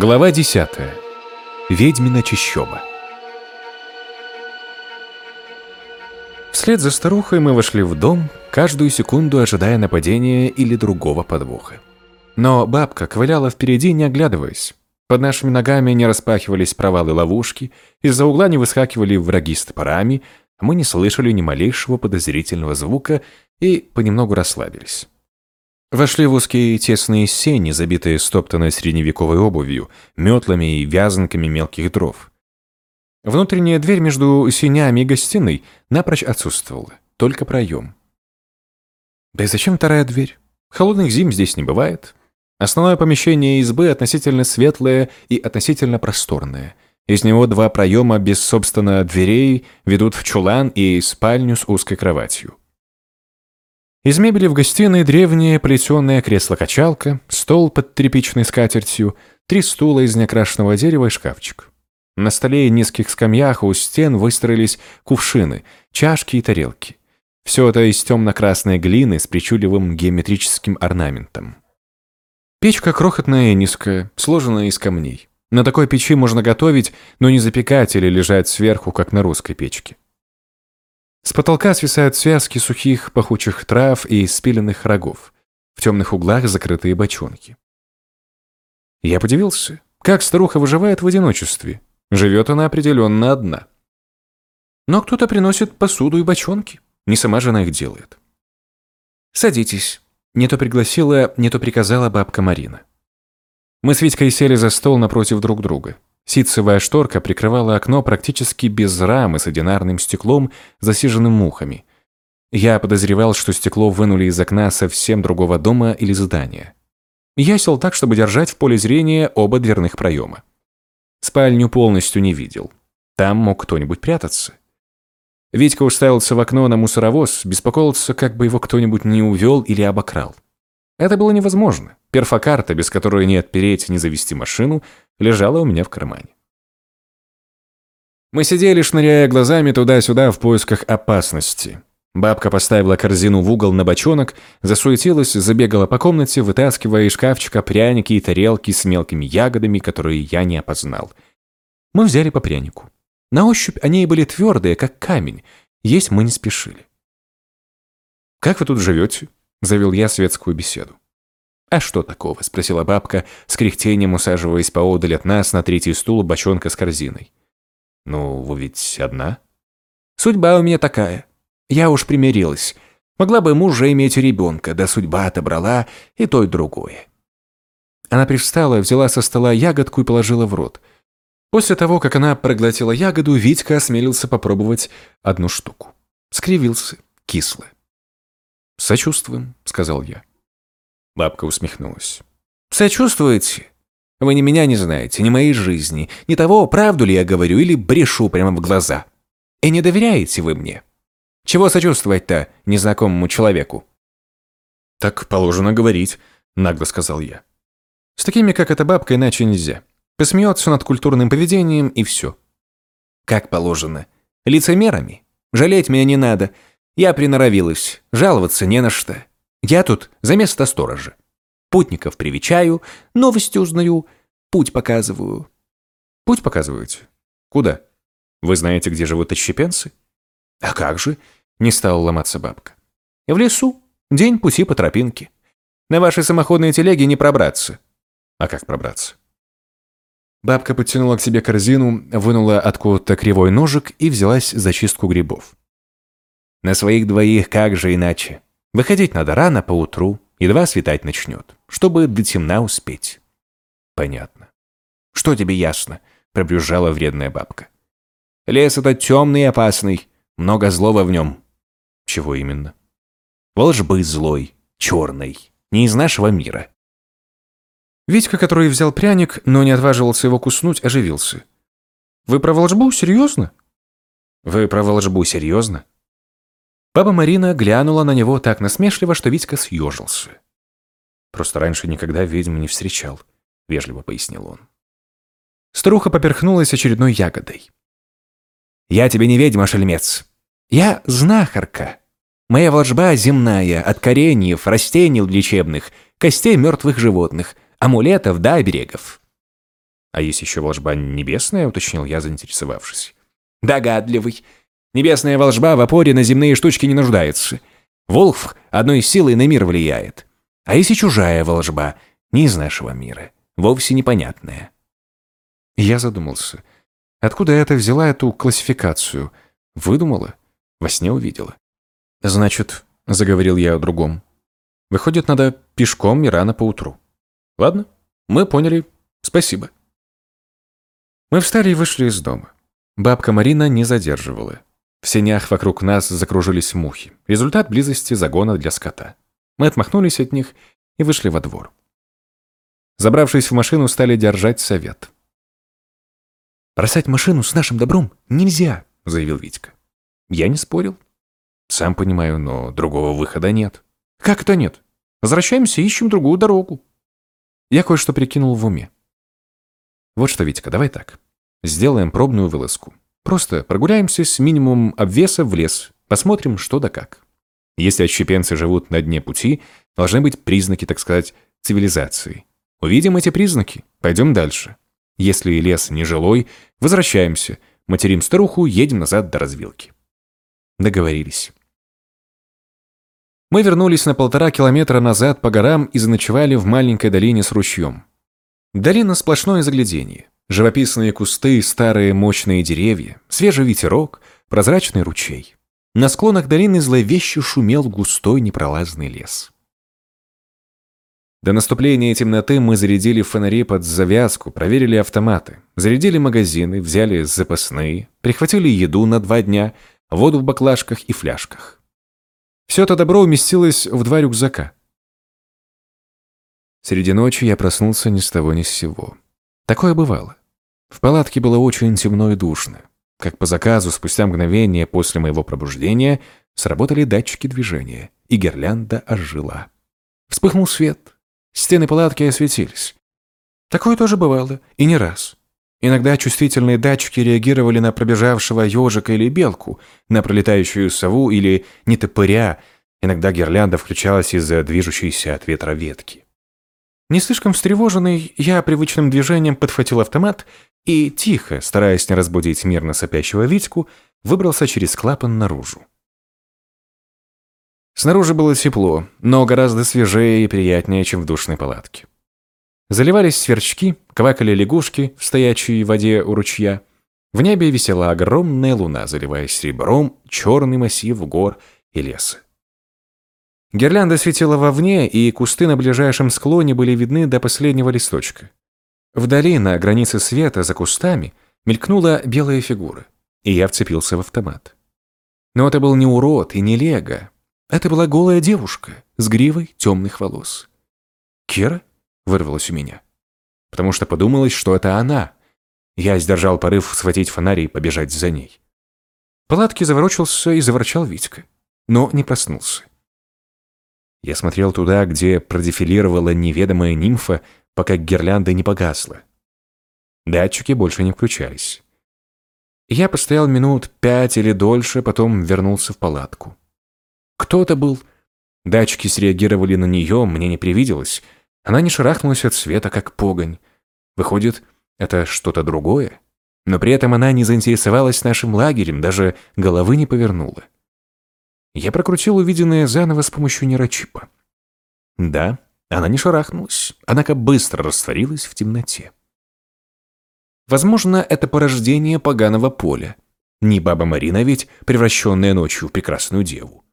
Глава 10. Ведьмина чащоба. Вслед за старухой мы вошли в дом, каждую секунду ожидая нападения или другого подвоха. Но бабка ковыляла впереди, не оглядываясь. Под нашими ногами не распахивались провалы ловушки, из-за угла не выскакивали враги с топорами, мы не слышали ни малейшего подозрительного звука и понемногу расслабились. Вошли в узкие тесные сени, забитые стоптанной средневековой обувью, метлами и вязанками мелких дров. Внутренняя дверь между сенями и гостиной напрочь отсутствовала, только проем. Да и зачем вторая дверь? Холодных зим здесь не бывает. Основное помещение избы относительно светлое и относительно просторное. Из него два проема без, собственно, дверей ведут в чулан и спальню с узкой кроватью. Из мебели в гостиной древнее плетеное кресло-качалка, стол под тряпичной скатертью, три стула из неокрашенного дерева и шкафчик. На столе и низких скамьях у стен выстроились кувшины, чашки и тарелки. Все это из темно-красной глины с причудливым геометрическим орнаментом. Печка крохотная и низкая, сложенная из камней. На такой печи можно готовить, но не запекать или лежать сверху, как на русской печке. С потолка свисают связки сухих пахучих трав и спиленных рогов. В темных углах закрытые бочонки. Я подивился, как старуха выживает в одиночестве. Живет она определенно одна. Но кто-то приносит посуду и бочонки. Не сама же она их делает. «Садитесь», не то пригласила, не то приказала бабка Марина. Мы с Витькой сели за стол напротив друг друга. Ситцевая шторка прикрывала окно практически без рамы с одинарным стеклом, засиженным мухами. Я подозревал, что стекло вынули из окна совсем другого дома или здания. Я сел так, чтобы держать в поле зрения оба дверных проема. Спальню полностью не видел. Там мог кто-нибудь прятаться. Витька уставился в окно на мусоровоз, беспокоился, как бы его кто-нибудь не увел или обокрал. Это было невозможно. Перфокарта, без которой не отпереть, не завести машину, лежала у меня в кармане. Мы сидели, шныряя глазами туда-сюда в поисках опасности. Бабка поставила корзину в угол на бочонок, засуетилась, забегала по комнате, вытаскивая из шкафчика пряники и тарелки с мелкими ягодами, которые я не опознал. Мы взяли по прянику. На ощупь они были твердые, как камень. Есть мы не спешили. «Как вы тут живете?» – завел я светскую беседу. «А что такого?» – спросила бабка, с кряхтением усаживаясь поодаль от нас на третий стул бочонка с корзиной. «Ну, вы ведь одна?» «Судьба у меня такая. Я уж примирилась. Могла бы мужа иметь ребенка, да судьба отобрала и то, и другое». Она привстала, взяла со стола ягодку и положила в рот – После того, как она проглотила ягоду, Витька осмелился попробовать одну штуку. Скривился, кисло. «Сочувствуем», — сказал я. Бабка усмехнулась. «Сочувствуете? Вы ни меня не знаете, ни моей жизни, ни того, правду ли я говорю или брешу прямо в глаза. И не доверяете вы мне. Чего сочувствовать-то незнакомому человеку?» «Так положено говорить», — нагло сказал я. «С такими, как эта бабка, иначе нельзя. Посмеется над культурным поведением и все. Как положено. Лицемерами. Жалеть меня не надо. Я приноровилась. Жаловаться не на что. Я тут за место сторожа. Путников привечаю, новости узнаю, путь показываю. Путь показываете? Куда? Вы знаете, где живут отщепенцы? А как же? Не стала ломаться бабка. В лесу. День пути по тропинке. На вашей самоходной телеге не пробраться. А как пробраться? Бабка подтянула к себе корзину, вынула откуда-то кривой ножик и взялась за чистку грибов. На своих двоих как же иначе? Выходить надо рано поутру, едва светать начнет, чтобы до темна успеть. Понятно. Что тебе ясно? Пробрюзжала вредная бабка. Лес этот темный и опасный, много злого в нем. Чего именно? Волжбы злой, черный, не из нашего мира. Витька, который взял пряник, но не отваживался его куснуть, оживился. «Вы про волжбу? Серьезно?» «Вы про волжбу серьезно?» Баба Марина глянула на него так насмешливо, что Витька съежился. «Просто раньше никогда ведьм не встречал», — вежливо пояснил он. Старуха поперхнулась очередной ягодой. «Я тебе не ведьма, шельмец. Я знахарка. Моя волжба земная, от кореньев, растений лечебных, костей мертвых животных — амулетов да оберегов. А есть еще волжба небесная, уточнил я, заинтересовавшись. Догадливый. Небесная волжба в опоре на земные штучки не нуждается. Волхв одной силой на мир влияет. А есть и чужая волжба, не из нашего мира, вовсе непонятная. Я задумался. Откуда я это взяла эту классификацию? Выдумала? Во сне увидела. Значит, заговорил я о другом. Выходит, надо пешком и рано поутру. Ладно, мы поняли. Спасибо. Мы встали и вышли из дома. Бабка Марина не задерживала. В сенях вокруг нас закружились мухи. Результат близости загона для скота. Мы отмахнулись от них и вышли во двор. Забравшись в машину, стали держать совет. «Бросать машину с нашим добром нельзя», — заявил Витька. Я не спорил. Сам понимаю, но другого выхода нет. Как это нет? Возвращаемся и ищем другую дорогу. Я кое-что прикинул в уме. Вот что, Витька, давай так. Сделаем пробную вылазку. Просто прогуляемся с минимумом обвеса в лес, посмотрим, что да как. Если отщепенцы живут на дне пути, должны быть признаки, так сказать, цивилизации. Увидим эти признаки, пойдем дальше. Если лес нежилой, возвращаемся, материм старуху, едем назад до развилки. Договорились. Мы вернулись на полтора километра назад по горам и заночевали в маленькой долине с ручьем. Долина сплошное загляденье. Живописные кусты, старые мощные деревья, свежий ветерок, прозрачный ручей. На склонах долины зловеще шумел густой непролазный лес. До наступления темноты мы зарядили фонари под завязку, проверили автоматы, зарядили магазины, взяли запасные, прихватили еду на два дня, воду в баклажках и фляжках. Все это добро уместилось в два рюкзака. Среди ночи я проснулся ни с того ни с сего. Такое бывало. В палатке было очень темно и душно. Как по заказу, спустя мгновение после моего пробуждения сработали датчики движения, и гирлянда ожила. Вспыхнул свет. Стены палатки осветились. Такое тоже бывало, и не раз. Иногда чувствительные датчики реагировали на пробежавшего ежика или белку, на пролетающую сову или нетопыря. Иногда гирлянда включалась из-за движущейся от ветра ветки. Не слишком встревоженный, я привычным движением подхватил автомат и, тихо, стараясь не разбудить мирно сопящего Витьку, выбрался через клапан наружу. Снаружи было тепло, но гораздо свежее и приятнее, чем в душной палатке. Заливались сверчки, квакали лягушки в стоячей воде у ручья. В небе висела огромная луна, заливая серебром черный массив гор и леса. Гирлянда светила вовне, и кусты на ближайшем склоне были видны до последнего листочка. Вдали, на границе света, за кустами, мелькнула белая фигура, и я вцепился в автомат. Но это был не урод и не лего. Это была голая девушка с гривой темных волос. «Кира?» — вырвалось у меня. Потому что подумалось, что это она. Я сдержал порыв схватить фонарь и побежать за ней. В палатке заворочился и заворчал Витька, но не проснулся. Я смотрел туда, где продефилировала неведомая нимфа, пока гирлянда не погасла. Датчики больше не включались. Я постоял минут пять или дольше, потом вернулся в палатку. Кто это был? Датчики среагировали на нее, мне не привиделось. Она не шарахнулась от света, как погонь. Выходит, это что-то другое? Но при этом она не заинтересовалась нашим лагерем, даже головы не повернула. Я прокрутил увиденное заново с помощью нейрочипа. Да, она не шарахнулась, однако быстро растворилась в темноте. Возможно, это порождение поганого поля. Не баба Марина ведь, превращенная ночью в прекрасную деву.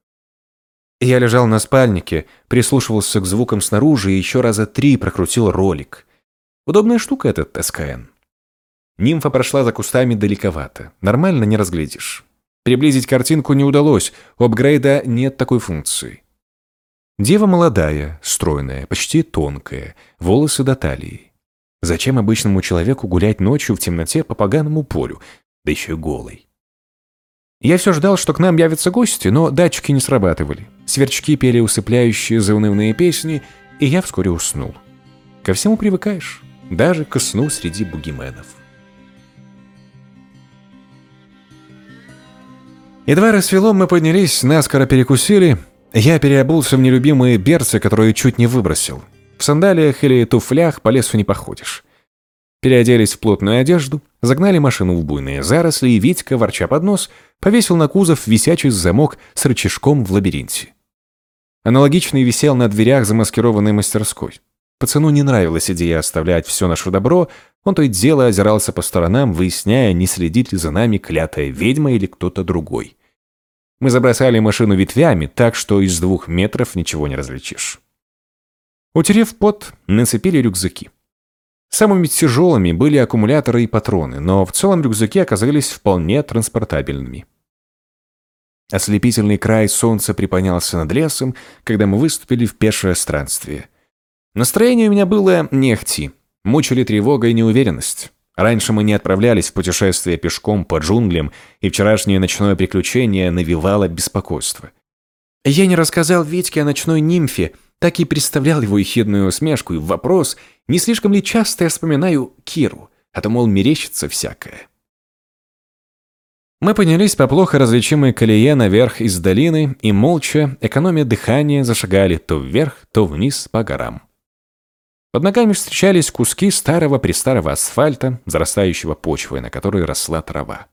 Я лежал на спальнике, прислушивался к звукам снаружи и еще раза три прокрутил ролик. Удобная штука этот СКН. Нимфа прошла за кустами далековато. Нормально не разглядишь. Приблизить картинку не удалось, у апгрейда нет такой функции. Дева молодая, стройная, почти тонкая, волосы до талии. Зачем обычному человеку гулять ночью в темноте по поганому полю, да еще голой? Я все ждал, что к нам явятся гости, но датчики не срабатывали. Сверчки пели усыпляющие заунывные песни, и я вскоре уснул. Ко всему привыкаешь, даже к сну среди бугименов. Едва рассвело, мы поднялись, наскоро перекусили. Я переобулся в нелюбимые берцы, которые чуть не выбросил. В сандалиях или туфлях по лесу не походишь. Переоделись в плотную одежду, загнали машину в буйные заросли, и Витька, ворча под нос, повесил на кузов висячий замок с рычажком в лабиринте. Аналогичный висел на дверях замаскированной мастерской. Пацану не нравилась идея оставлять все наше добро, он то и дело озирался по сторонам, выясняя, не следит ли за нами клятая ведьма или кто-то другой. Мы забросали машину ветвями, так что из двух метров ничего не различишь. Утерев пот, нацепили рюкзаки. Самыми тяжелыми были аккумуляторы и патроны, но в целом рюкзаки оказались вполне транспортабельными. Ослепительный край солнца приподнялся над лесом, когда мы выступили в пешее странствие. Настроение у меня было не ахти. Мучили тревога и неуверенность. Раньше мы не отправлялись в путешествие пешком по джунглям, и вчерашнее ночное приключение навевало беспокойство. Я не рассказал Витьке о ночной нимфе, так и представлял его ехидную усмешку и вопрос, не слишком ли часто я вспоминаю Киру, а то, мол, мерещится всякое. Мы поднялись по плохо различимой колее наверх из долины и, молча, экономя дыхание, зашагали то вверх, то вниз по горам. Под ногами встречались куски старого-престарого асфальта, зарастающего почвой, на которой росла трава.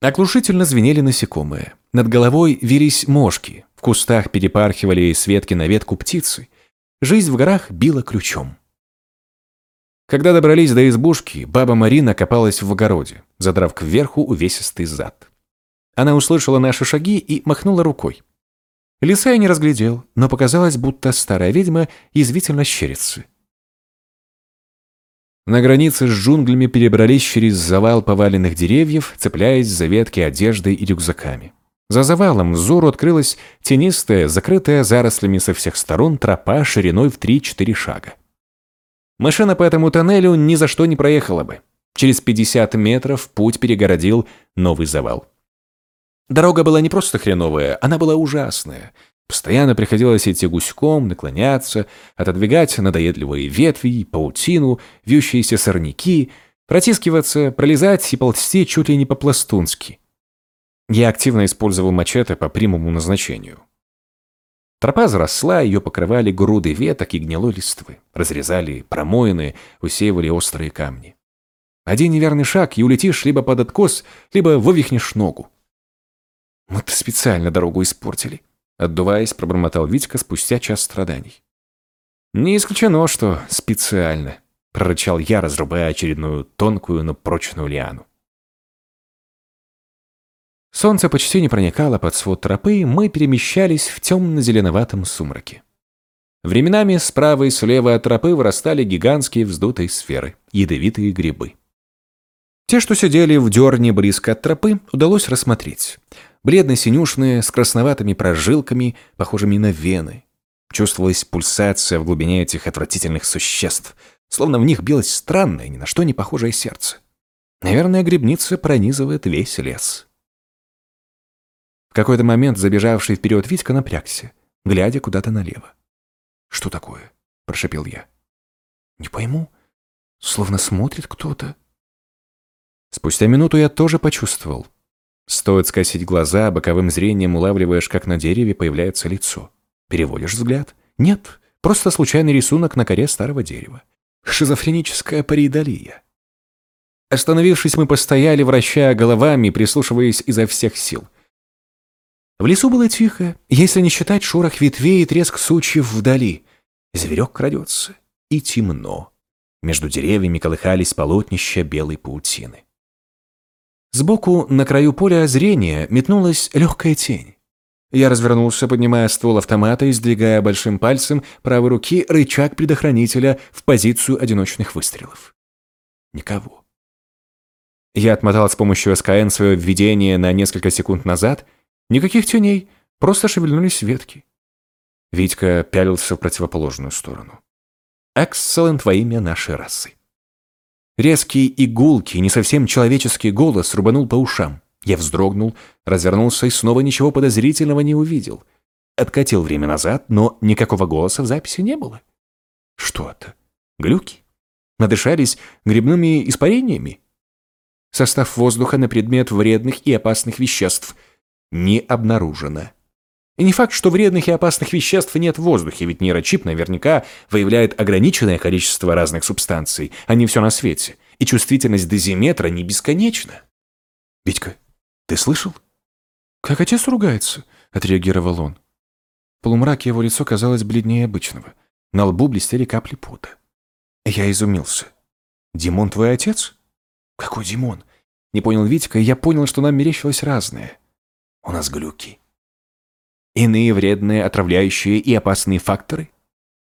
Оглушительно звенели насекомые. Над головой вились мошки, в кустах перепархивали с ветки на ветку птицы. Жизнь в горах била ключом. Когда добрались до избушки, баба Марина копалась в огороде, задрав кверху увесистый зад. Она услышала наши шаги и махнула рукой. Лиса я не разглядел, но показалось, будто старая ведьма язвительно щерится. На границе с джунглями перебрались через завал поваленных деревьев, цепляясь за ветки одеждой и рюкзаками. За завалом взору открылась тенистая, закрытая зарослями со всех сторон тропа шириной в 3-4 шага. Машина по этому тоннелю ни за что не проехала бы. Через 50 метров путь перегородил новый завал. Дорога была не просто хреновая, она была ужасная. Постоянно приходилось идти гуськом, наклоняться, отодвигать надоедливые ветви, паутину, вьющиеся сорняки, протискиваться, пролезать и ползти чуть ли не по-пластунски. Я активно использовал мачете по прямому назначению. Тропа заросла, ее покрывали груды веток и гнилой листвы, разрезали промоины, усеивали острые камни. Один неверный шаг, и улетишь либо под откос, либо вывихнешь ногу. Мы-то специально дорогу испортили. Отдуваясь, пробормотал Витька спустя час страданий. «Не исключено, что специально», — прорычал я, разрубая очередную тонкую, но прочную лиану. Солнце почти не проникало под свод тропы, мы перемещались в темно-зеленоватом сумраке. Временами справа и слева от тропы вырастали гигантские вздутые сферы, ядовитые грибы. Те, что сидели в дерне близко от тропы, удалось рассмотреть бледно-синюшные, с красноватыми прожилками, похожими на вены. Чувствовалась пульсация в глубине этих отвратительных существ, словно в них билось странное, ни на что не похожее сердце. Наверное, грибница пронизывает весь лес. В какой-то момент забежавший вперед Витька напрягся, глядя куда-то налево. «Что такое?» – прошепел я. «Не пойму. Словно смотрит кто-то». Спустя минуту я тоже почувствовал. Стоит скосить глаза, боковым зрением улавливаешь, как на дереве появляется лицо. Переводишь взгляд. Нет, просто случайный рисунок на коре старого дерева. Шизофреническая паридолия. Остановившись, мы постояли, вращая головами, прислушиваясь изо всех сил. В лесу было тихо, если не считать шорох ветвей и треск сучьев вдали. Зверек крадется. И темно. Между деревьями колыхались полотнища белой паутины. Сбоку, на краю поля зрения, метнулась легкая тень. Я развернулся, поднимая ствол автомата и сдвигая большим пальцем правой руки рычаг предохранителя в позицию одиночных выстрелов. Никого. Я отмотал с помощью СКН свое введение на несколько секунд назад. Никаких теней, просто шевельнулись ветки. Витька пялился в противоположную сторону. «Экселлент во имя нашей расы». Резкий и не совсем человеческий голос рубанул по ушам. Я вздрогнул, развернулся и снова ничего подозрительного не увидел. Откатил время назад, но никакого голоса в записи не было. Что это? Глюки? Надышались грибными испарениями? Состав воздуха на предмет вредных и опасных веществ не обнаружено. И не факт, что вредных и опасных веществ нет в воздухе, ведь нейрочип наверняка выявляет ограниченное количество разных субстанций, а не все на свете. и чувствительность дозиметра не бесконечна. «Витька, ты слышал?» «Как отец ругается?» — отреагировал он. В полумраке его лицо казалось бледнее обычного. На лбу блестели капли пота. Я изумился. «Димон твой отец?» «Какой Димон?» Не понял Витька, и я понял, что нам мерещилось разное. У нас глюки. Иные вредные, отравляющие и опасные факторы?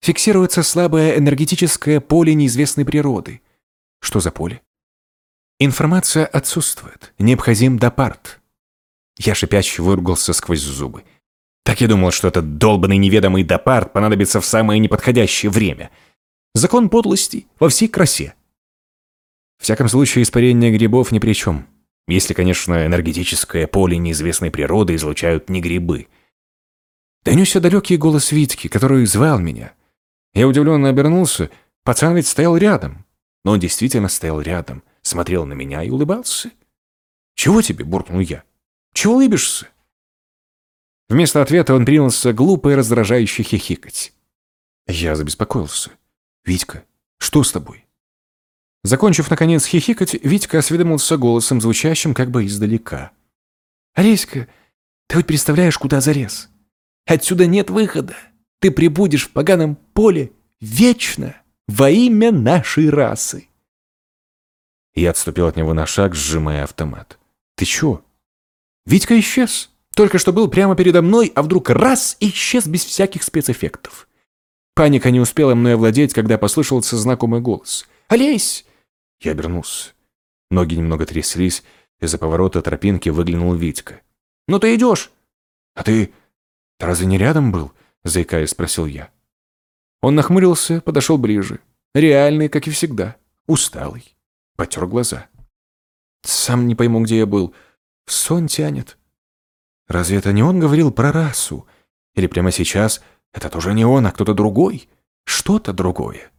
Фиксируется слабое энергетическое поле неизвестной природы. Что за поле? Информация отсутствует. Необходим допарт. Я шипяще выругался сквозь зубы. Так я думал, что этот долбанный неведомый допарт понадобится в самое неподходящее время. Закон подлости во всей красе. В всяком случае, испарение грибов ни при чем. Если, конечно, энергетическое поле неизвестной природы излучают не грибы. Донесся далекий голос Витки, который звал меня. Я удивленно обернулся. Пацан ведь стоял рядом. Но он действительно стоял рядом, смотрел на меня и улыбался. «Чего тебе?» – буркнул я. «Чего улыбишься?» Вместо ответа он принялся глупо и раздражающе хихикать. Я забеспокоился. «Витька, что с тобой?» Закончив, наконец, хихикать, Витька осведомился голосом, звучащим как бы издалека. «Олеська, ты хоть представляешь, куда зарез? Отсюда нет выхода. Ты прибудешь в поганом поле вечно во имя нашей расы». Я отступил от него на шаг, сжимая автомат. «Ты чё?» Витька исчез. Только что был прямо передо мной, а вдруг раз исчез без всяких спецэффектов. Паника не успела мной овладеть, когда послышался знакомый голос. «Олесь, я обернулся. Ноги немного тряслись, из-за поворота тропинки выглянул Витька. «Ну ты идешь!» «А ты... разве не рядом был?» заикаясь, спросил я. Он нахмурился, подошел ближе. Реальный, как и всегда. Усталый. Потер глаза. «Сам не пойму, где я был. В сон тянет». «Разве это не он говорил про расу? Или прямо сейчас это тоже не он, а кто-то другой? Что-то другое?»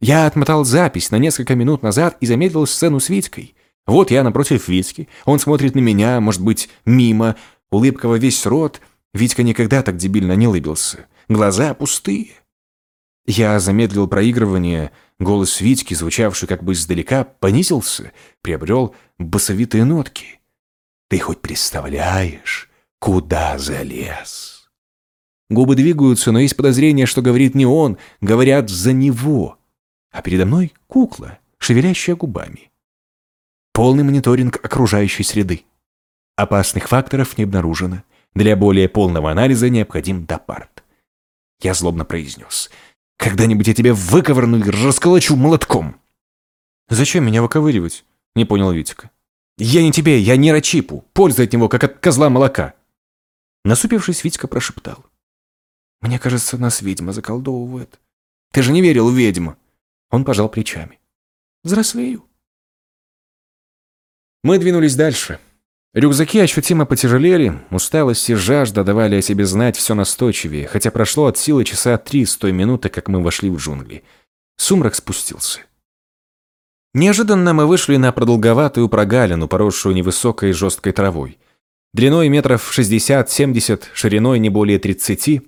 Я отмотал запись на несколько минут назад и замедлил сцену с Витькой. Вот я напротив Витьки, он смотрит на меня, может быть, мимо, улыбка во весь рот. Витька никогда так дебильно не улыбился. Глаза пустые. Я замедлил проигрывание, голос Витьки, звучавший как бы издалека, понизился, приобрел басовитые нотки. «Ты хоть представляешь, куда залез?» Губы двигаются, но есть подозрение, что говорит не он, говорят за него а передо мной кукла, шевелящая губами. Полный мониторинг окружающей среды. Опасных факторов не обнаружено. Для более полного анализа необходим допарт. Я злобно произнес. «Когда-нибудь я тебя выковырну и расколочу молотком!» «Зачем меня выковыривать?» — не понял Витика. «Я не тебе, я нейрочипу. Польза от него, как от козла молока!» Насупившись, Витька прошептал. «Мне кажется, нас ведьма заколдовывает. Ты же не верил в ведьму!» Он пожал плечами. «Взрослею». Мы двинулись дальше. Рюкзаки ощутимо потяжелели, усталость и жажда давали о себе знать все настойчивее, хотя прошло от силы часа три с той минуты, как мы вошли в джунгли. Сумрак спустился. Неожиданно мы вышли на продолговатую прогалину, поросшую невысокой жесткой травой. Длиной метров 60-70, шириной не более 30,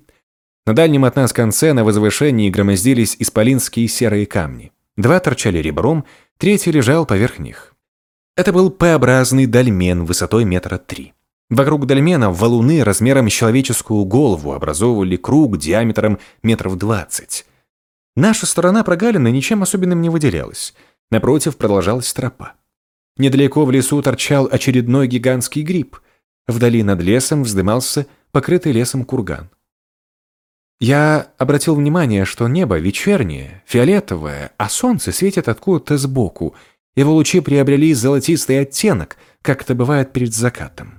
на дальнем от нас конце на возвышении громоздились исполинские серые камни. Два торчали ребром, третий лежал поверх них. Это был П-образный дольмен высотой метра три. Вокруг дольмена валуны размером с человеческую голову образовывали круг диаметром метров двадцать. Наша сторона прогалины ничем особенным не выделялась. Напротив продолжалась тропа. Недалеко в лесу торчал очередной гигантский гриб. Вдали над лесом вздымался покрытый лесом курган. Я обратил внимание, что небо вечернее, фиолетовое, а солнце светит откуда-то сбоку. Его лучи приобрели золотистый оттенок, как это бывает перед закатом.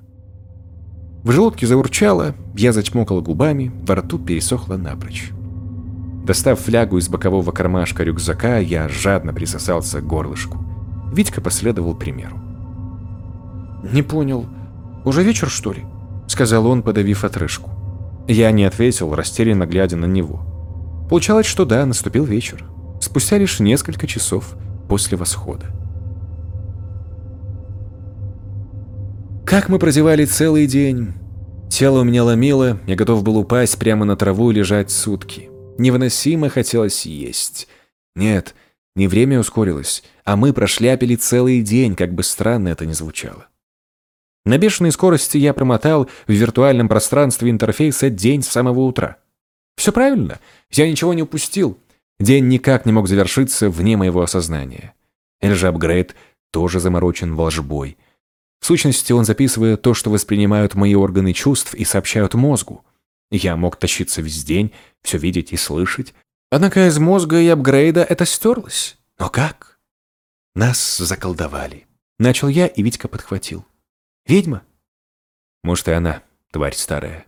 В желудке заурчало, я зачмокал губами, во рту пересохло напрочь. Достав флягу из бокового кармашка рюкзака, я жадно присосался к горлышку. Витька последовал примеру. «Не понял. Уже вечер, что ли?» — сказал он, подавив отрыжку. Я не ответил, растерянно глядя на него. Получалось, что да, наступил вечер. Спустя лишь несколько часов после восхода. Как мы прозевали целый день. Тело у меня ломило, я готов был упасть прямо на траву и лежать сутки. Невыносимо хотелось есть. Нет, Не время ускорилось, а мы прошляпили целый день, как бы странно это ни звучало. На бешеной скорости я промотал в виртуальном пространстве интерфейса день с самого утра. Все правильно, я ничего не упустил. День никак не мог завершиться вне моего осознания. Или же апгрейд тоже заморочен волжбой. В сущности, он записывает то, что воспринимают мои органы чувств и сообщают мозгу. Я мог тащиться весь день, все видеть и слышать. Однако из мозга и апгрейда это стерлось. Но как? Нас заколдовали. Начал я, и Витька подхватил. Ведьма? Может, и она, тварь старая.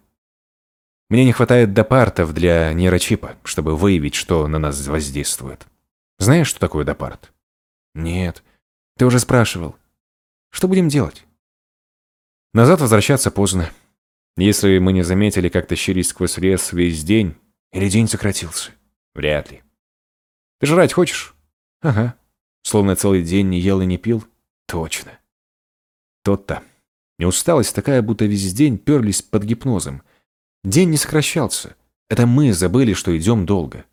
Мне не хватает допартов для нейрочипа, чтобы выявить, что на нас воздействует. Знаешь, что такое допарт? Нет. Ты уже спрашивал. Что будем делать? Назад возвращаться поздно. Если мы не заметили, как тащились сквозь лес весь день, или день сократился? Вряд ли. Ты жрать хочешь? Ага. Словно целый день не ел и не пил? Точно. Тот-то. Не усталость такая, будто весь день перлись под гипнозом. День не сокращался. Это мы забыли, что идем долго.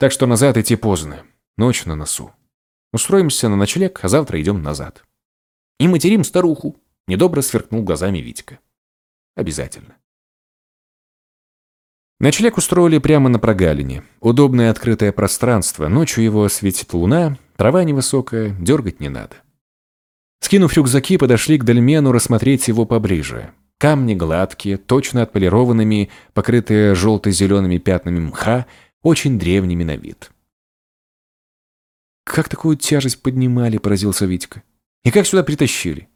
Так что назад идти поздно. Ночь на носу. Устроимся на ночлег, а завтра идем назад. И материм старуху. Недобро сверкнул глазами Витька. Обязательно. Ночлег устроили прямо на прогалине. Удобное открытое пространство. Ночью его светит луна, трава невысокая, дергать не надо. Скинув рюкзаки, подошли к дольмену рассмотреть его поближе. Камни гладкие, точно отполированными, покрытые желто-зелеными пятнами мха, очень древними на вид. «Как такую тяжесть поднимали?» – поразился Витька. «И как сюда притащили?»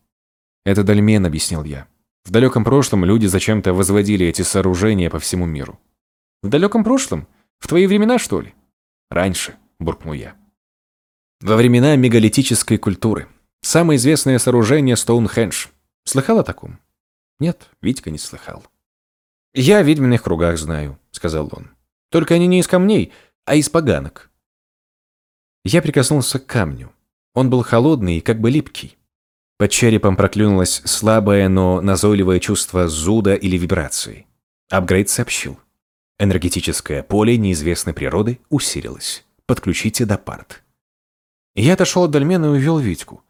«Это дольмен», – объяснил я. «В далеком прошлом люди зачем-то возводили эти сооружения по всему миру». «В далеком прошлом? В твои времена, что ли?» «Раньше», – буркнул я. «Во времена мегалитической культуры. Самое известное сооружение Стоунхендж. Слыхал о таком?» Нет, Витька не слыхал. «Я в ведьминых кругах знаю», — сказал он. «Только они не из камней, а из поганок». Я прикоснулся к камню. Он был холодный и как бы липкий. Под черепом проклюнулось слабое, но назойливое чувство зуда или вибрации. Апгрейд сообщил. Энергетическое поле неизвестной природы усилилось. Подключите допарт. Я отошел от дольмена и увел Витьку.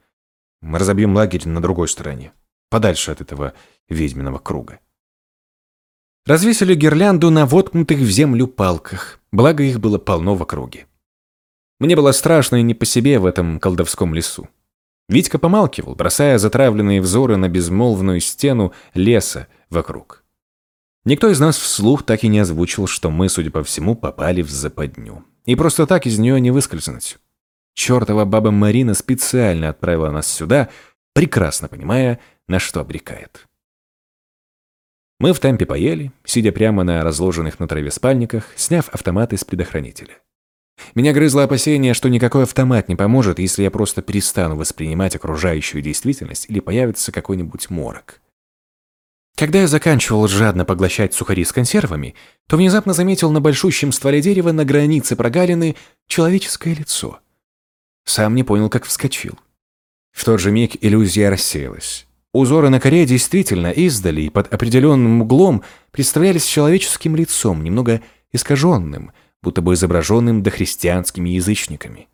Мы разобьем лагерь на другой стороне подальше от этого ведьминого круга. Развесили гирлянду на воткнутых в землю палках, благо их было полно в округе. Мне было страшно и не по себе в этом колдовском лесу. Витька помалкивал, бросая затравленные взоры на безмолвную стену леса вокруг. Никто из нас вслух так и не озвучил, что мы, судя по всему, попали в западню. И просто так из нее не выскользнуть. Чертова баба Марина специально отправила нас сюда, прекрасно понимая, на что обрекает. Мы в темпе поели, сидя прямо на разложенных на траве спальниках, сняв автоматы с предохранителя. Меня грызло опасение, что никакой автомат не поможет, если я просто перестану воспринимать окружающую действительность или появится какой-нибудь морок. Когда я заканчивал жадно поглощать сухари с консервами, то внезапно заметил на большущем стволе дерева на границе прогалины человеческое лицо. Сам не понял, как вскочил. В тот же миг иллюзия рассеялась. Узоры на коре действительно издали и под определенным углом представлялись человеческим лицом, немного искаженным, будто бы изображенным дохристианскими язычниками.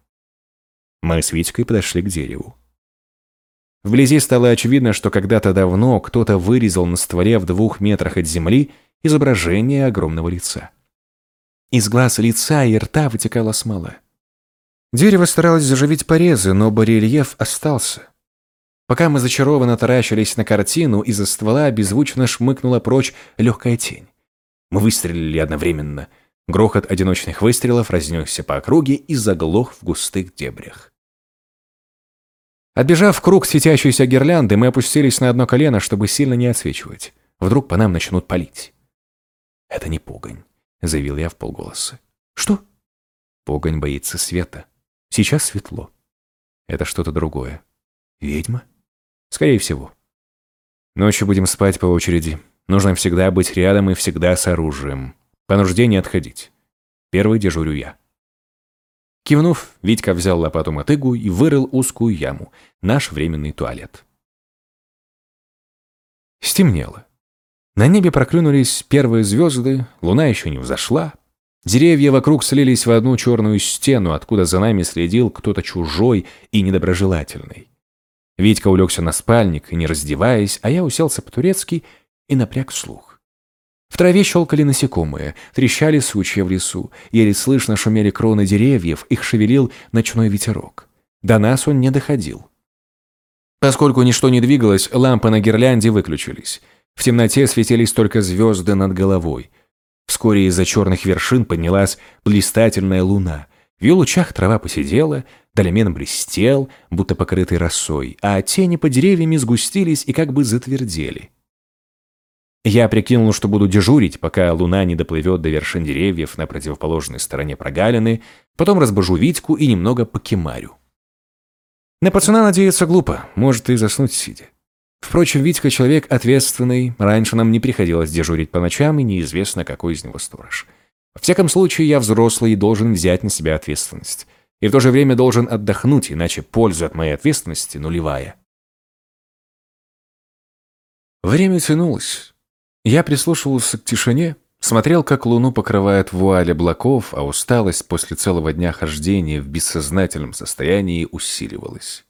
Мы с Витькой подошли к дереву. Вблизи стало очевидно, что когда-то давно кто-то вырезал на стволе в двух метрах от земли изображение огромного лица. Из глаз лица и рта вытекала смола. Дерево старалось заживить порезы, но барельеф остался. Пока мы зачарованно таращились на картину, из-за ствола беззвучно шмыкнула прочь легкая тень. Мы выстрелили одновременно. Грохот одиночных выстрелов разнесся по округе и заглох в густых дебрях. Отбежав в круг светящейся гирлянды, мы опустились на одно колено, чтобы сильно не отсвечивать. Вдруг по нам начнут палить. «Это не погонь», — заявил я в полголоса. «Что?» «Погонь боится света. Сейчас светло. Это что-то другое. Ведьма?» Скорее всего. Ночью будем спать по очереди. Нужно всегда быть рядом и всегда с оружием. По нужде не отходить. Первый дежурю я. Кивнув, Витька взял лопату-мотыгу и вырыл узкую яму. Наш временный туалет. Стемнело. На небе проклюнулись первые звезды, луна еще не взошла. Деревья вокруг слились в одну черную стену, откуда за нами следил кто-то чужой и недоброжелательный. Витька улегся на спальник, не раздеваясь, а я уселся по-турецки и напряг слух. В траве щелкали насекомые, трещали сучья в лесу, еле слышно шумели кроны деревьев, их шевелил ночной ветерок. До нас он не доходил. Поскольку ничто не двигалось, лампы на гирлянде выключились. В темноте светились только звезды над головой. Вскоре из-за черных вершин поднялась блистательная луна. В ее лучах трава посидела, долемен блестел, будто покрытый росой, а тени под деревьями сгустились и как бы затвердели. Я прикинул, что буду дежурить, пока луна не доплывет до вершин деревьев на противоположной стороне прогалины, потом разбужу Витьку и немного покемарю. На пацана надеяться глупо, может и заснуть сидя. Впрочем, Витька человек ответственный, раньше нам не приходилось дежурить по ночам, и неизвестно, какой из него сторож. Во всяком случае, я взрослый и должен взять на себя ответственность. И в то же время должен отдохнуть, иначе польза от моей ответственности нулевая. Время тянулось. Я прислушивался к тишине, смотрел, как луну покрывает вуаль облаков, а усталость после целого дня хождения в бессознательном состоянии усиливалась.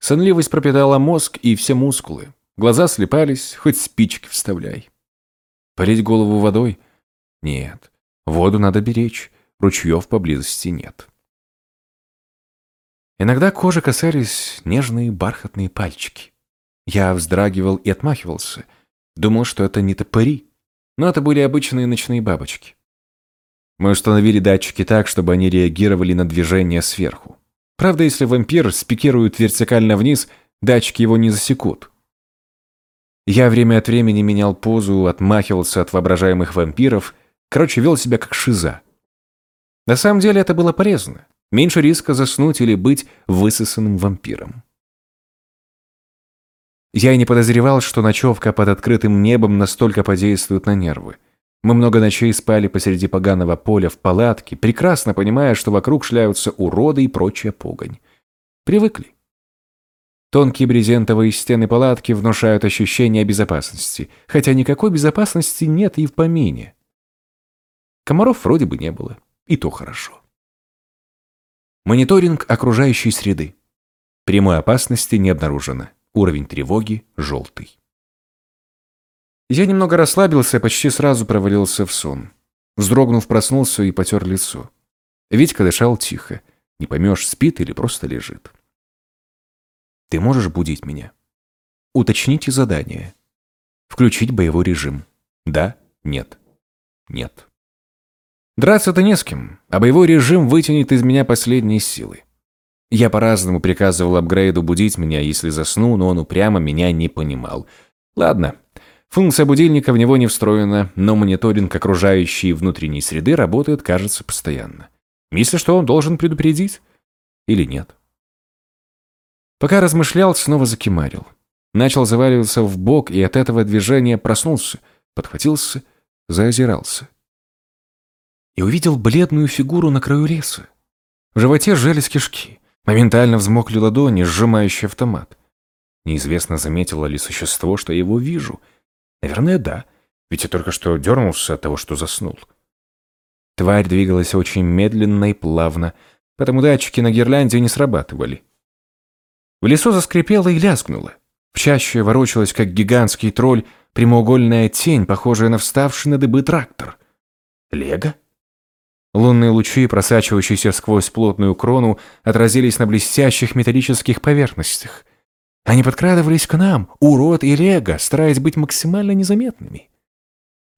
Сонливость пропитала мозг и все мускулы. Глаза слепались, хоть спички вставляй. Полить голову водой? Нет. Воду надо беречь. Ручьев поблизости нет. Иногда кожи касались нежные бархатные пальчики. Я вздрагивал и отмахивался. Думал, что это не топори. Но это были обычные ночные бабочки. Мы установили датчики так, чтобы они реагировали на движение сверху. Правда, если вампир спикирует вертикально вниз, датчики его не засекут. Я время от времени менял позу, отмахивался от воображаемых вампиров, короче, вел себя как шиза. На самом деле это было полезно. Меньше риска заснуть или быть высосанным вампиром. Я и не подозревал, что ночевка под открытым небом настолько подействует на нервы. Мы много ночей спали посреди поганого поля в палатке, прекрасно понимая, что вокруг шляются уроды и прочая погонь. Привыкли. Тонкие брезентовые стены палатки внушают ощущение безопасности, хотя никакой безопасности нет и в помине. Комаров вроде бы не было, и то хорошо. Мониторинг окружающей среды. Прямой опасности не обнаружено. Уровень тревоги желтый. Я немного расслабился и почти сразу провалился в сон. Вздрогнув, проснулся и потер лицо. Витька дышал тихо. Не поймешь, спит или просто лежит. Ты можешь будить меня? Уточните задание. Включить боевой режим. Да? Нет? Нет. Драться-то не с кем, а боевой режим вытянет из меня последние силы. Я по-разному приказывал апгрейду будить меня, если засну, но он упрямо меня не понимал. Ладно, Функция будильника в него не встроена, но мониторинг окружающей внутренней среды работает, кажется, постоянно. Если что, он должен предупредить. Или нет. Пока размышлял, снова закимарил. Начал заваливаться в бок и от этого движения проснулся, подхватился, заозирался. И увидел бледную фигуру на краю леса. В животе сжались кишки. Моментально взмокли ладони, сжимающие автомат. Неизвестно, заметило ли существо, что я его вижу — Наверное, да. Ведь я только что дернулся от того, что заснул. Тварь двигалась очень медленно и плавно, потому датчики на гирлянде не срабатывали. В лесу заскрипело и лязгнуло. В чаще ворочалась, как гигантский тролль, прямоугольная тень, похожая на вставший на дыбы трактор. Лего? Лунные лучи, просачивающиеся сквозь плотную крону, отразились на блестящих металлических поверхностях. Они подкрадывались к нам, урод и Лего, стараясь быть максимально незаметными.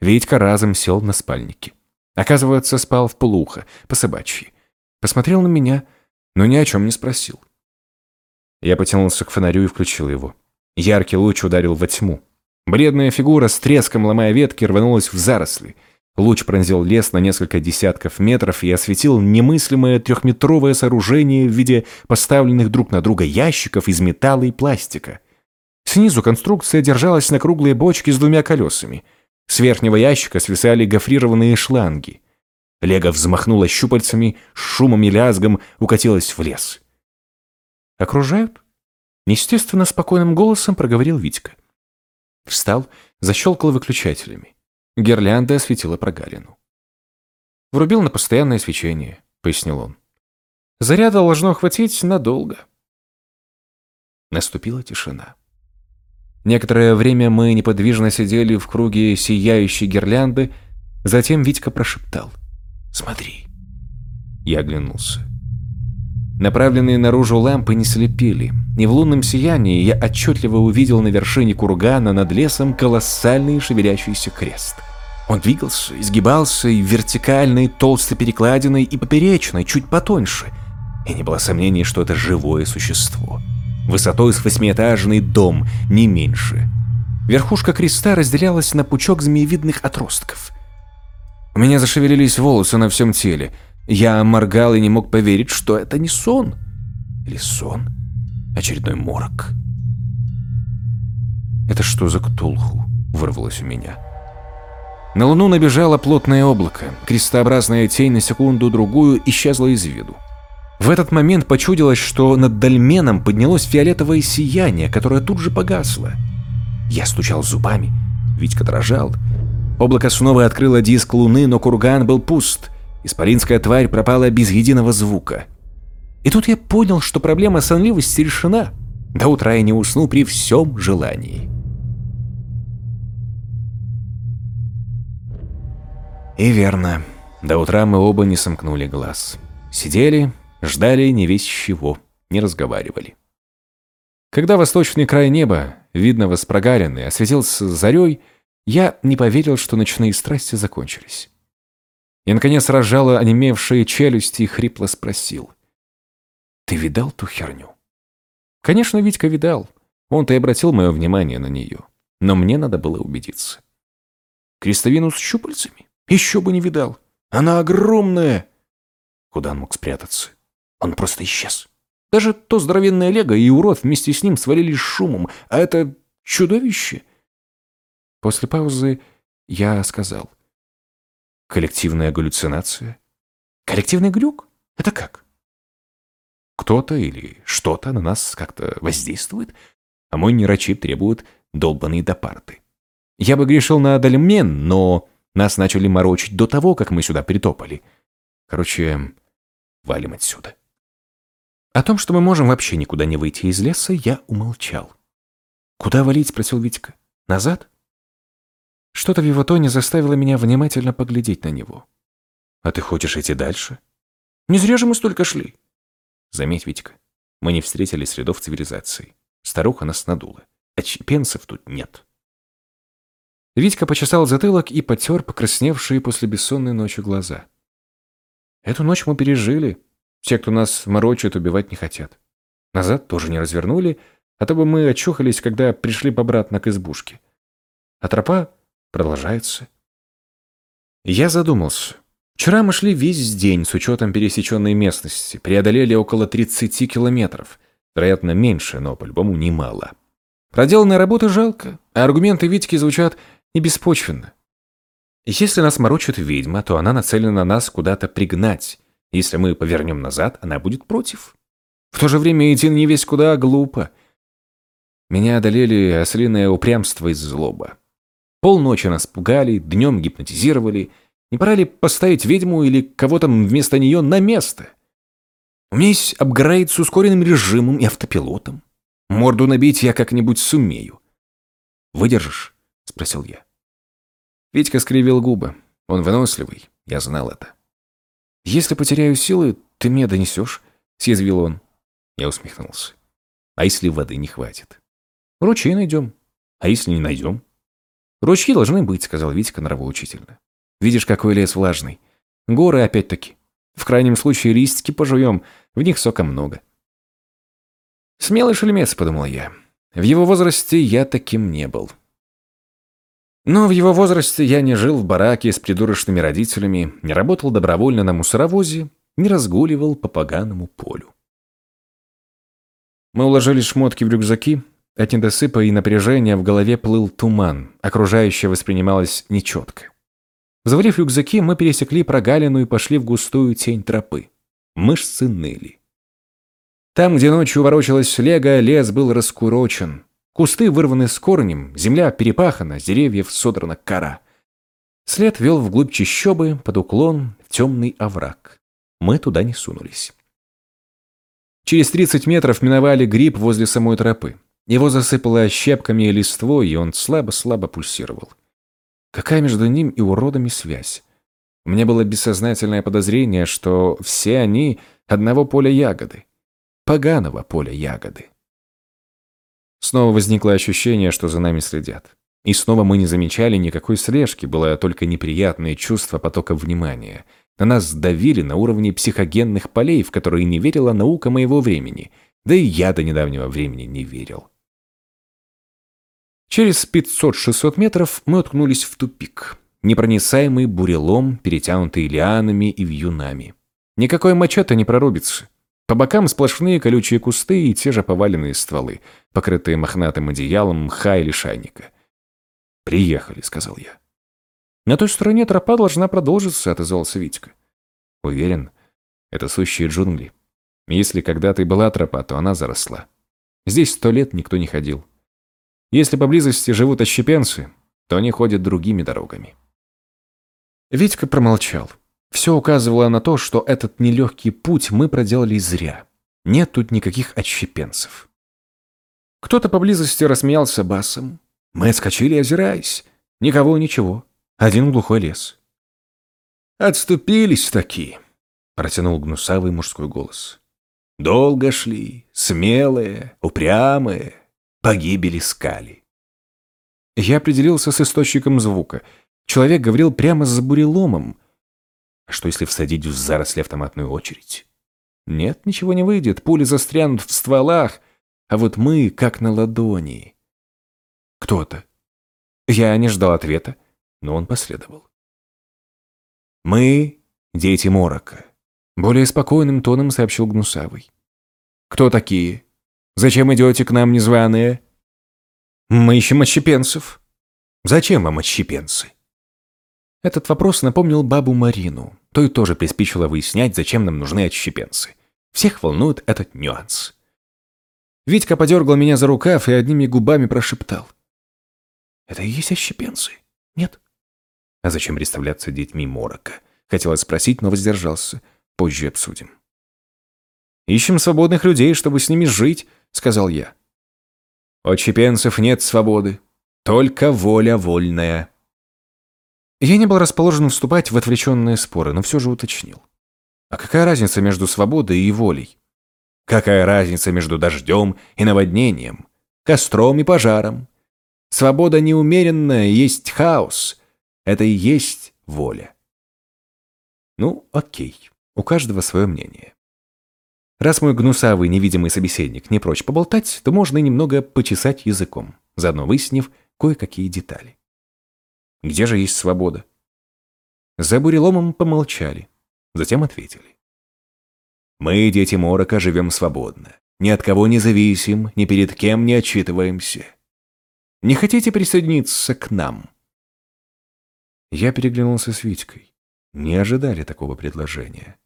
Витька разом сел на спальнике. Оказывается, спал в полухо, по собачьи. Посмотрел на меня, но ни о чем не спросил. Я потянулся к фонарю и включил его. Яркий луч ударил во тьму. Бледная фигура с треском, ломая ветки, рванулась в заросли – Луч пронзил лес на несколько десятков метров и осветил немыслимое трехметровое сооружение в виде поставленных друг на друга ящиков из металла и пластика. Снизу конструкция держалась на круглой бочке с двумя колесами. С верхнего ящика свисали гофрированные шланги. Лего взмахнула щупальцами, шумом и лязгом укатилась в лес. «Окружают?» Неестественно спокойным голосом проговорил Витька. Встал, защелкал выключателями. Гирлянда осветила прогалину. Врубил на постоянное свечение, пояснил он. Заряда должно хватить надолго. Наступила тишина. Некоторое время мы неподвижно сидели в круге сияющей гирлянды, затем Витька прошептал. «Смотри». Я оглянулся. Направленные наружу лампы не слепили, и в лунном сиянии я отчетливо увидел на вершине кургана над лесом колоссальный шевелящийся крест. Он двигался, изгибался и вертикальной, толстой перекладиной, и поперечной, чуть потоньше. И не было сомнений, что это живое существо. Высотой с восьмиэтажный дом, не меньше. Верхушка креста разделялась на пучок змеевидных отростков. У меня зашевелились волосы на всем теле – я моргал и не мог поверить, что это не сон. Или сон? Очередной морок. «Это что за ктулху?» – вырвалось у меня. На луну набежало плотное облако. Крестообразная тень на секунду-другую исчезла из виду. В этот момент почудилось, что над дольменом поднялось фиолетовое сияние, которое тут же погасло. Я стучал зубами. Витька дрожал. Облако снова открыло диск луны, но курган был пуст. Исполинская тварь пропала без единого звука. И тут я понял, что проблема сонливости решена. До утра я не усну при всем желании. И верно. До утра мы оба не сомкнули глаз. Сидели, ждали не весь чего, не разговаривали. Когда восточный край неба, видно с осветился зарей, я не поверил, что ночные страсти закончились. Я, наконец, разжала онемевшие челюсти и хрипло спросил. «Ты видал ту херню?» Конечно, Витька видал. Он-то и обратил мое внимание на нее. Но мне надо было убедиться. Крестовину с щупальцами? Еще бы не видал. Она огромная. Куда он мог спрятаться? Он просто исчез. Даже то здоровенное лего и урод вместе с ним свалились шумом, а это чудовище. После паузы я сказал — Коллективная галлюцинация? Коллективный глюк? Это как? Кто-то или что-то на нас как-то воздействует, а мой нейрочип требует долбанные допарты. Я бы грешил на Адальмен, но нас начали морочить до того, как мы сюда притопали. Короче, валим отсюда. О том, что мы можем вообще никуда не выйти из леса, я умолчал. «Куда валить?» — спросил Витька. «Назад?» Что-то в его тоне заставило меня внимательно поглядеть на него. «А ты хочешь идти дальше?» «Не зря же мы столько шли!» Заметь, Витька, мы не встретили следов цивилизации. Старуха нас надула. А чепенцев тут нет. Витька почесал затылок и потер покрасневшие после бессонной ночи глаза. Эту ночь мы пережили. Те, кто нас морочит, убивать не хотят. Назад тоже не развернули, а то бы мы очухались, когда пришли обратно к избушке. А тропа продолжается. Я задумался. Вчера мы шли весь день с учетом пересеченной местности, преодолели около 30 километров. Вероятно, меньше, но по-любому немало. Проделанной работы жалко, а аргументы Витьки звучат не беспочвенно. Если нас морочит ведьма, то она нацелена нас куда-то пригнать. Если мы повернем назад, она будет против. В то же время идти не весь куда глупо. Меня одолели ослиное упрямство и злоба. Полночи нас пугали, днем гипнотизировали. Не пора ли поставить ведьму или кого-то вместо нее на место? У меня есть апгрейд с ускоренным режимом и автопилотом. Морду набить я как-нибудь сумею. «Выдержишь?» — спросил я. Витька скривил губы. Он выносливый, я знал это. «Если потеряю силы, ты мне донесешь?» — съязвил он. Я усмехнулся. «А если воды не хватит?» «Ручей найдем. А если не найдем?» «Ручьи должны быть», — сказал Витька нравоучительно. «Видишь, какой лес влажный. Горы опять-таки. В крайнем случае листики пожуем, в них сока много». «Смелый шельмец», — подумал я. В его возрасте я таким не был. Но в его возрасте я не жил в бараке с придурочными родителями, не работал добровольно на мусоровозе, не разгуливал по поганому полю. Мы уложили шмотки в рюкзаки, от недосыпа и напряжения в голове плыл туман, окружающее воспринималось нечетко. Заварив рюкзаки, мы пересекли прогалину и пошли в густую тень тропы. Мышцы ныли. Там, где ночью ворочалась лего, лес был раскурочен. Кусты вырваны с корнем, земля перепахана, с деревьев содрана кора. След вел вглубь чащобы, под уклон, в темный овраг. Мы туда не сунулись. Через 30 метров миновали гриб возле самой тропы. Его засыпало щепками и листвой, и он слабо-слабо пульсировал. Какая между ним и уродами связь? Меня было бессознательное подозрение, что все они одного поля ягоды. Поганого поля ягоды. Снова возникло ощущение, что за нами следят. И снова мы не замечали никакой слежки, было только неприятное чувство потока внимания. На нас давили на уровне психогенных полей, в которые не верила наука моего времени. Да и я до недавнего времени не верил. Через 500-600 метров мы уткнулись в тупик. Непроницаемый бурелом, перетянутый лианами и вьюнами. Никакой мачете не прорубится. По бокам сплошные колючие кусты и те же поваленные стволы, покрытые мохнатым одеялом мха или шайника. «Приехали», — сказал я. «На той стороне тропа должна продолжиться», — отозвался Витька. «Уверен, это сущие джунгли. Если когда-то и была тропа, то она заросла. Здесь сто лет никто не ходил. Если поблизости живут отщепенцы, то они ходят другими дорогами». Витька промолчал. Все указывало на то, что этот нелегкий путь мы проделали зря. Нет тут никаких отщепенцев. Кто-то поблизости рассмеялся басом, мы отскочили, озираясь. Никого, ничего. Один глухой лес. «Отступились такие», — протянул гнусавый мужской голос. «Долго шли, смелые, упрямые, погибели скали». Я определился с источником звука. Человек говорил прямо за буреломом. А что, если всадить в заросли автоматную очередь? Нет, ничего не выйдет, пули застрянут в стволах, а вот мы как на ладони. Кто-то. Я не ждал ответа, но он последовал. «Мы — дети Морока», — более спокойным тоном сообщил Гнусавый. «Кто такие? Зачем идете к нам, незваные?» «Мы ищем отщепенцев». «Зачем вам отщепенцы?» Этот вопрос напомнил бабу Марину. Той тоже приспичило выяснять, зачем нам нужны отщепенцы. Всех волнует этот нюанс. Витька подергал меня за рукав и одними губами прошептал — это и есть ощепенцы? Нет? А зачем представляться детьми Морока? Хотелось спросить, но воздержался. Позже обсудим. «Ищем свободных людей, чтобы с ними жить», — сказал я. «У отщепенцев нет свободы. Только воля вольная». Я не был расположен вступать в отвлеченные споры, но все же уточнил. А какая разница между свободой и волей? Какая разница между дождем и наводнением, костром и пожаром, Свобода неумеренная есть хаос. Это и есть воля. Ну, окей. У каждого свое мнение. Раз мой гнусавый невидимый собеседник не прочь поболтать, то можно и немного почесать языком, заодно выяснив кое-какие детали. Где же есть свобода? За буреломом помолчали, затем ответили. Мы, дети Морока, живем свободно. Ни от кого не зависим, ни перед кем не отчитываемся. Не хотите присоединиться к нам?» Я переглянулся с Витькой. Не ожидали такого предложения.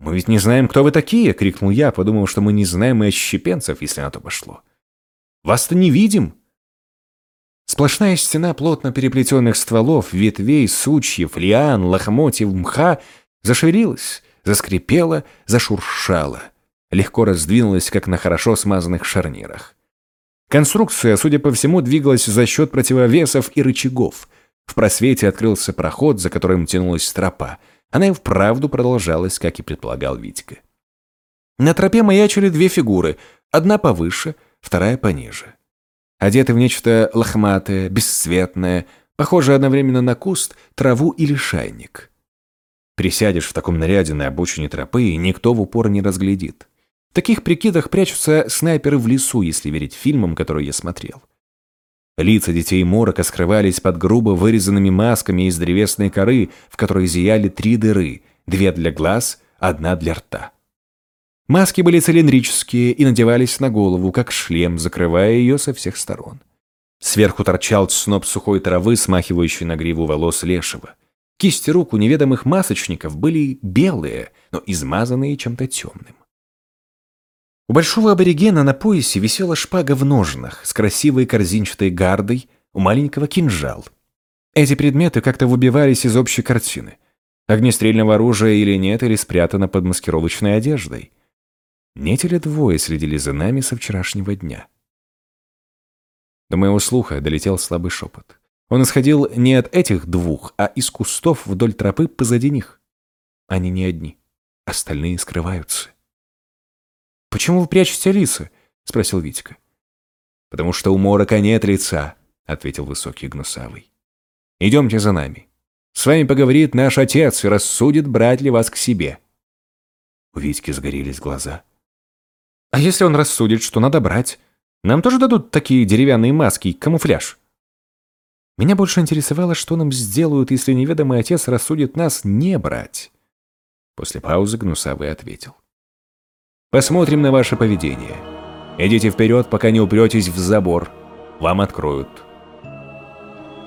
«Мы ведь не знаем, кто вы такие!» — крикнул я, подумал, что мы не знаем и отщепенцев, если на то пошло. «Вас-то не видим!» Сплошная стена плотно переплетенных стволов, ветвей, сучьев, лиан, лохмотьев, мха зашевелилась, заскрипела, зашуршала. Легко раздвинулась, как на хорошо смазанных шарнирах. Конструкция, судя по всему, двигалась за счет противовесов и рычагов. В просвете открылся проход, за которым тянулась тропа. Она и вправду продолжалась, как и предполагал Витька. На тропе маячили две фигуры, одна повыше, вторая пониже. Одеты в нечто лохматое, бесцветное, похожее одновременно на куст, траву или шайник. Присядешь в таком наряде на обочине тропы, и никто в упор не разглядит. В таких прикидах прячутся снайперы в лесу, если верить фильмам, которые я смотрел. Лица детей Морока скрывались под грубо вырезанными масками из древесной коры, в которой зияли три дыры, две для глаз, одна для рта. Маски были цилиндрические и надевались на голову, как шлем, закрывая ее со всех сторон. Сверху торчал сноп сухой травы, смахивающий на гриву волос лешего. Кисти рук у неведомых масочников были белые, но измазанные чем-то темным. У большого аборигена на поясе висела шпага в ножнах с красивой корзинчатой гардой, у маленького кинжал. Эти предметы как-то выбивались из общей картины. Огнестрельного оружия или нет, или спрятано под маскировочной одеждой. Нет или двое следили за нами со вчерашнего дня. До моего слуха долетел слабый шепот. Он исходил не от этих двух, а из кустов вдоль тропы позади них. Они не одни. Остальные скрываются. «Почему вы прячете лица?» — спросил Витька. «Потому что у морока нет лица», — ответил высокий гнусавый. «Идемте за нами. С вами поговорит наш отец и рассудит, брать ли вас к себе». У Витьки загорелись глаза. «А если он рассудит, что надо брать? Нам тоже дадут такие деревянные маски и камуфляж?» Меня больше интересовало, что нам сделают, если неведомый отец рассудит нас не брать. После паузы Гнусавый ответил. «Посмотрим на ваше поведение. Идите вперед, пока не упретесь в забор. Вам откроют».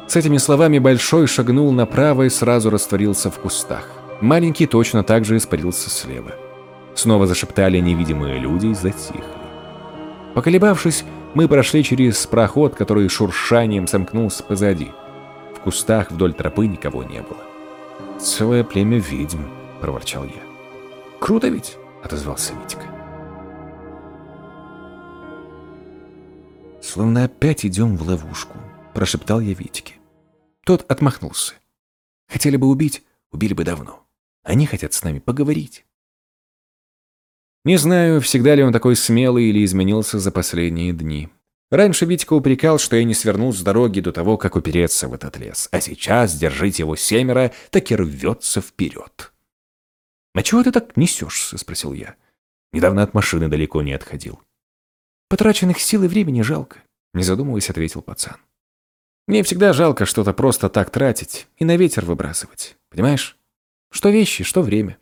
С этими словами Большой шагнул направо и сразу растворился в кустах. Маленький точно так же испарился слева. Снова зашептали невидимые люди и затихли. Поколебавшись, мы прошли через проход, который шуршанием сомкнулся позади. В кустах вдоль тропы никого не было. «Целое племя ведьм», — проворчал я. «Круто ведь?» — отозвался Витька. «Словно опять идем в ловушку», — прошептал я Витьке. Тот отмахнулся. «Хотели бы убить, убили бы давно. Они хотят с нами поговорить». Не знаю, всегда ли он такой смелый или изменился за последние дни. Раньше Витька упрекал, что я не свернул с дороги до того, как упереться в этот лес. А сейчас держить его семеро, так и рвется вперед. «А чего ты так несешься?» – спросил я. Недавно от машины далеко не отходил. «Потраченных сил и времени жалко», – не задумываясь, ответил пацан. «Мне всегда жалко что-то просто так тратить и на ветер выбрасывать. Понимаешь? Что вещи, что время.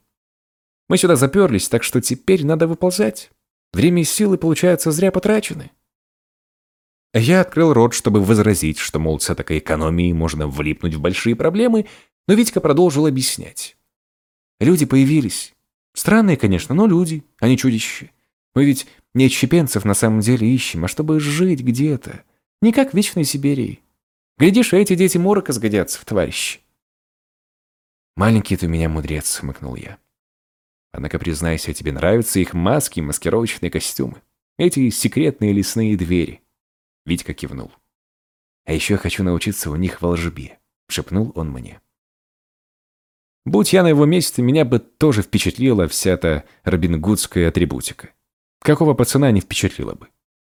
Мы сюда заперлись, так что теперь надо выползать. Время и силы, получается, зря потрачены. Я открыл рот, чтобы возразить, что, мол, с такой экономией можно влипнуть в большие проблемы, но Витька продолжил объяснять. Люди появились. Странные, конечно, но люди, а не чудища. Мы ведь не отщепенцев на самом деле ищем, а чтобы жить где-то. Не как в Вечной Сибири. Глядишь, эти дети морока сгодятся в товарищи. «Маленький ты у меня мудрец», — хмыкнул я. Однако, признайся, тебе нравятся их маски и маскировочные костюмы. Эти секретные лесные двери. Витька кивнул. А еще хочу научиться у них волжбе, шепнул он мне. Будь я на его месте, меня бы тоже впечатлила вся эта робингудская атрибутика. Какого пацана не впечатлила бы.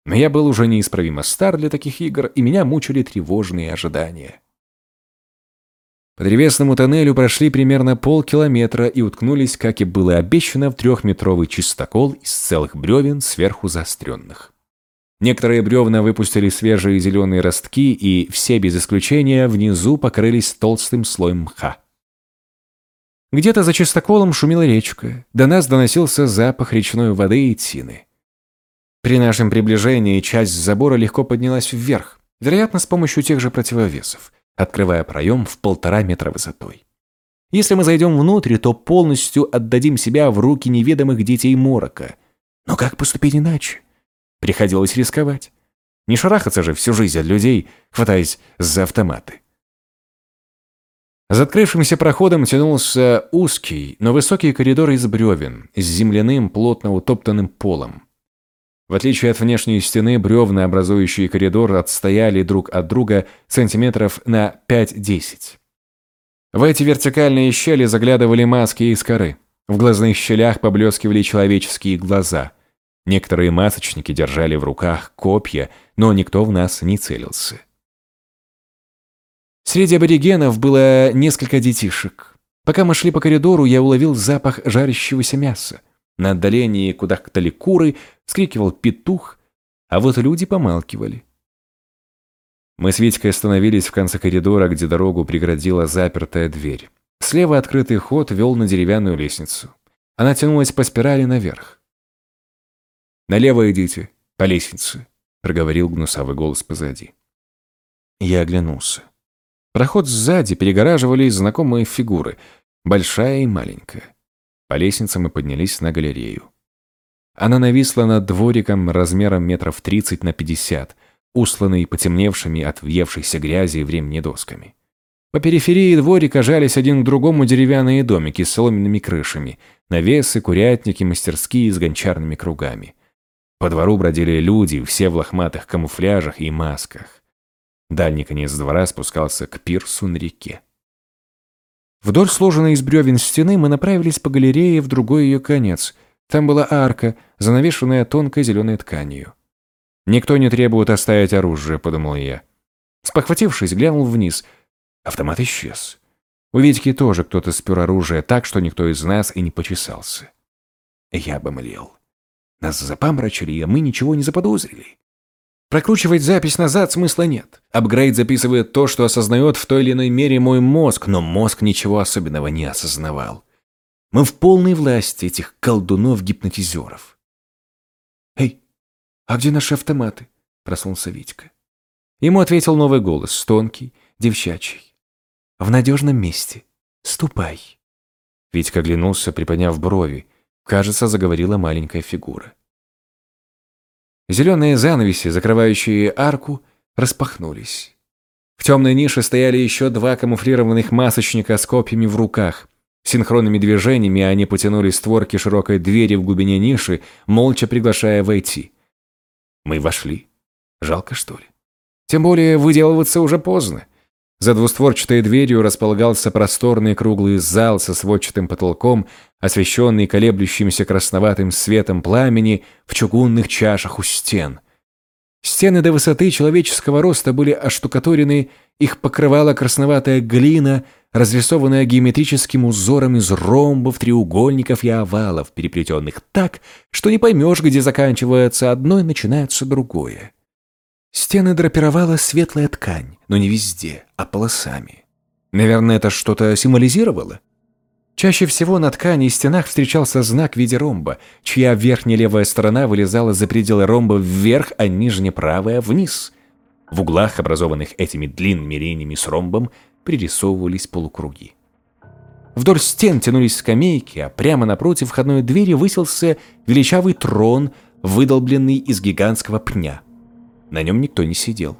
Но я был уже неисправимо стар для таких игр, и меня мучили тревожные ожидания. По древесному тоннелю прошли примерно полкилометра и уткнулись, как и было обещано, в трехметровый чистокол из целых бревен, сверху заостренных. Некоторые бревна выпустили свежие зеленые ростки, и все без исключения внизу покрылись толстым слоем мха. Где-то за чистоколом шумела речка, до нас доносился запах речной воды и тины. При нашем приближении часть забора легко поднялась вверх, вероятно, с помощью тех же противовесов открывая проем в полтора метра высотой. Если мы зайдем внутрь, то полностью отдадим себя в руки неведомых детей Морока. Но как поступить иначе? Приходилось рисковать. Не шарахаться же всю жизнь от людей, хватаясь за автоматы. За открывшимся проходом тянулся узкий, но высокий коридор из бревен с земляным, плотно утоптанным полом. В отличие от внешней стены, бревна, образующие коридор, отстояли друг от друга сантиметров на 5-10. В эти вертикальные щели заглядывали маски из коры. В глазных щелях поблескивали человеческие глаза. Некоторые масочники держали в руках копья, но никто в нас не целился. Среди аборигенов было несколько детишек. Пока мы шли по коридору, я уловил запах жарящегося мяса. На отдалении куда кудахтали куры, вскрикивал петух, а вот люди помалкивали. Мы с Витькой остановились в конце коридора, где дорогу преградила запертая дверь. Слева открытый ход вел на деревянную лестницу. Она тянулась по спирали наверх. «Налево идите, по лестнице», — проговорил гнусавый голос позади. Я оглянулся. Проход сзади перегораживали знакомые фигуры, большая и маленькая. По лестнице мы поднялись на галерею. Она нависла над двориком размером метров 30 на 50, усланный потемневшими от въевшейся грязи и времени досками. По периферии дворика жались один к другому деревянные домики с соломенными крышами, навесы, курятники, мастерские с гончарными кругами. По двору бродили люди, все в лохматых камуфляжах и масках. Дальний конец двора спускался к пирсу на реке. Вдоль сложенной из бревен стены мы направились по галерее в другой ее конец. Там была арка, занавешенная тонкой зеленой тканью. «Никто не требует оставить оружие», — подумал я. Спохватившись, глянул вниз. Автомат исчез. У Витьки тоже кто-то спер оружие так, что никто из нас и не почесался. Я бы млел. Нас запамрачили, а мы ничего не заподозрили. Прокручивать запись назад смысла нет. Апгрейд записывает то, что осознает в той или иной мере мой мозг, но мозг ничего особенного не осознавал. Мы в полной власти этих колдунов-гипнотизеров. «Эй, а где наши автоматы?» – проснулся Витька. Ему ответил новый голос, тонкий, девчачий. «В надежном месте. Ступай». Витька оглянулся, приподняв брови. Кажется, заговорила маленькая фигура. Зеленые занавеси, закрывающие арку, распахнулись. В темной нише стояли еще два камуфлированных масочника с копьями в руках. Синхронными движениями они потянули створки широкой двери в глубине ниши, молча приглашая войти. Мы вошли. Жалко, что ли? Тем более выделываться уже поздно. За двустворчатой дверью располагался просторный круглый зал со сводчатым потолком, освещенный колеблющимся красноватым светом пламени в чугунных чашах у стен. Стены до высоты человеческого роста были оштукатурены, их покрывала красноватая глина, разрисованная геометрическим узором из ромбов, треугольников и овалов, переплетенных так, что не поймешь, где заканчивается одно и начинается другое. Стены драпировала светлая ткань, но не везде, а полосами. Наверное, это что-то символизировало? Чаще всего на ткани и стенах встречался знак в виде ромба, чья верхняя левая сторона вылезала за пределы ромба вверх, а нижняя правая вниз. В углах, образованных этими длинными линиями с ромбом, пририсовывались полукруги. Вдоль стен тянулись скамейки, а прямо напротив входной двери высился величавый трон, выдолбленный из гигантского пня. На нем никто не сидел.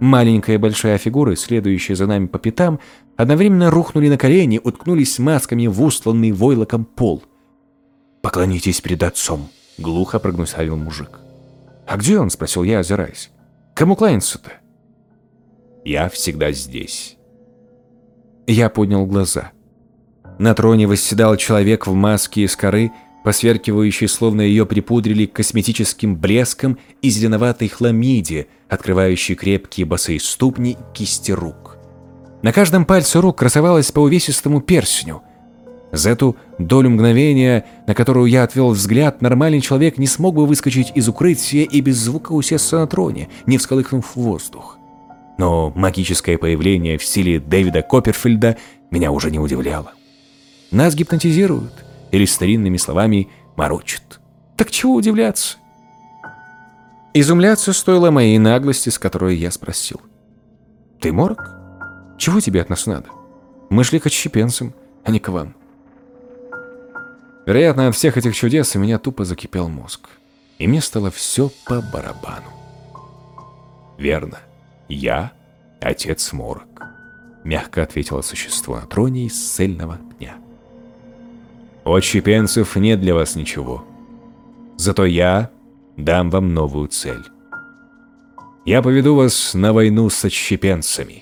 Маленькая и большая фигуры, следующие за нами по пятам, одновременно рухнули на колени, уткнулись масками в устланный войлоком пол. «Поклонитесь перед отцом», — глухо прогнусавил мужик. «А где он?» — спросил я, озираясь. «Кому кланяться-то?» «Я всегда здесь». Я поднял глаза. На троне восседал человек в маске из коры, посверкивающей, словно ее припудрили косметическим блеском и зеленоватой хламиде, открывающей крепкие босые ступни кисти рук. На каждом пальце рук красовалось по увесистому перстню. За эту долю мгновения, на которую я отвел взгляд, нормальный человек не смог бы выскочить из укрытия и без звука усесться на троне, не всколыхнув воздух. Но магическое появление в стиле Дэвида Копперфильда меня уже не удивляло. Нас гипнотизируют – или старинными словами морочит. Так чего удивляться? Изумляться стоило моей наглости, с которой я спросил. «Ты морок? Чего тебе от нас надо? Мы шли к отщепенцам, а не к вам». Вероятно, от всех этих чудес у меня тупо закипел мозг. И мне стало все по барабану. «Верно. Я — отец Морок», — мягко ответило существо на троне из цельного отщепенцев нет для вас ничего. Зато я дам вам новую цель. Я поведу вас на войну с отщепенцами.